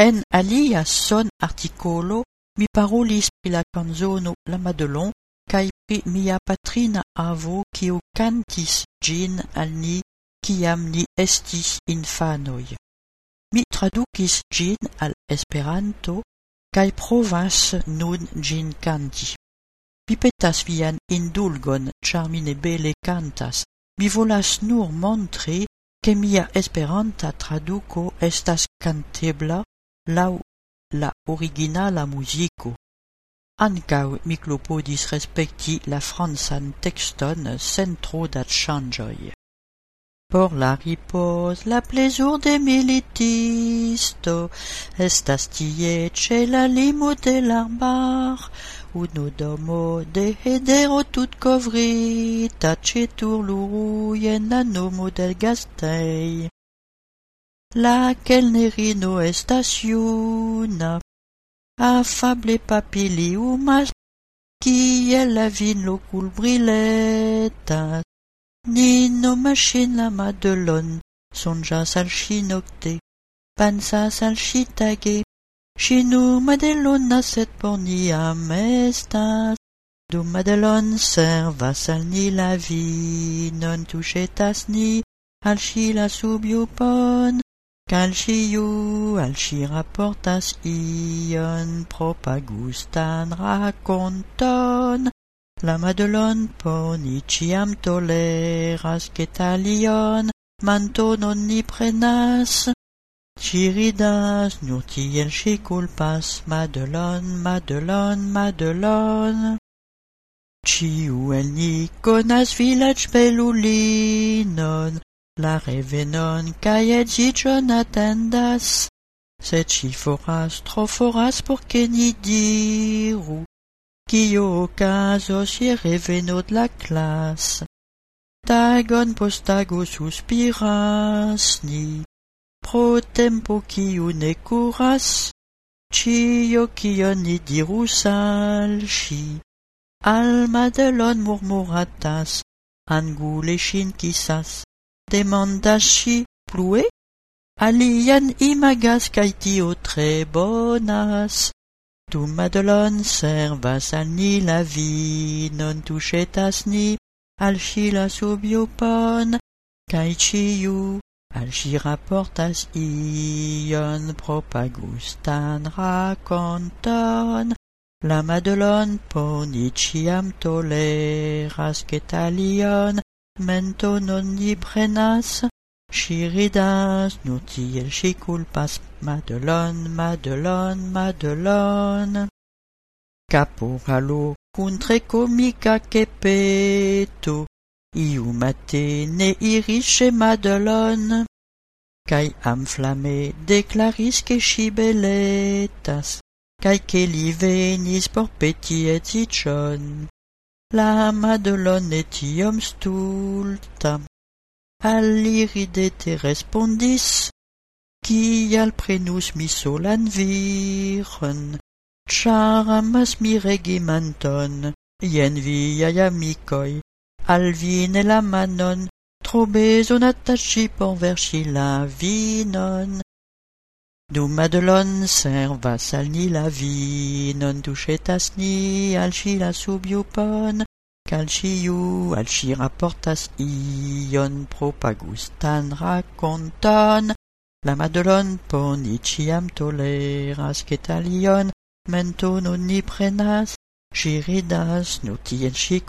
En alia son articolo mi parolis pri la canzono La Madelon kaj pri mia patrina avo kiu cantis gin al ni kiam ni estis infanoj. Mi tradukis gin al Esperanto kaj provas nun gin canti. Mi petas vian indulgon, char mi ne bele cantas. Mi volas nur montri, ke mia esperanta traduko estas kantebla laŭ la originala muziko. Ankaŭ mi klopodis respekti la francan tekston sen tro da ŝanĝoj. Por la ripoz, la plezuro de militisto estas tie ĉe la limo de l'arbar, unu domo de hedero tut kovrita ĉe turluruj la nomo de Gastej. La kelnerino estas iuna, afable papiliumas, kiel la vin locul briletas. Ni nomaŝin la Madelon, sonĝas al ŝi nokte, pensas al ŝi tage. Ŝi nur Madelona, sed por ni Madelon servas al ni la vinon, tuŝetas ni al. Cal sciu al sci rapportas ion propagustan raconton, la madelon poni ciam toleras che talion mantonon ni prenas, ci ridas nur tiel sci culpas. Madelon, madelon, madelon. Ciu el ni conas village belulinon, La revenon cae edzigion attendas, sed ci foras tro foras porce ni diru, cio ocasos je revenot la clas. Tagon post tago suspiras ni, pro tempo ciu ne curas, cio cio ni dirus al ci. Alma delon murmuratas, angule shin kisas, demandas ŝi plue. Alian imagas cae tio tre bonas. Tu Madelon servas al ni la vi, non ŝetas ni al ŝi la subiopon, cae ciu al ŝi rapportas ion propagustan raconton. La Madelon poni ciam toleras ketalion, mento non ni prenas, si ridas, nur tiel si culpas, Madelon, Madelon, Madelon. Caporalo cun tre komika kepeto, iu mate ne irisce Madelon, cae am flamme declaris che si beletas, cae che li venis por peti edziĝon. La Madelon est iom stulta. Al ridete respondis, Kial prenus mi solan viron, Char amas mi regimanton, Ien viai amicoi, Al vine la manon, Tro bezon attaci por versi la vinon, D'où Madelonne servas la vinon, tuŝetas ni, al ŝi la subjupon, kaj al ĉiu ion propagustan. La Madelon por ni ĉiam toleras, ke talion mentonon ni prenas, ŝi ridas, nur tiel ŝi